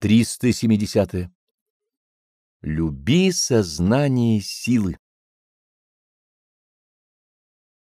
370. -е. Люби сознание силы.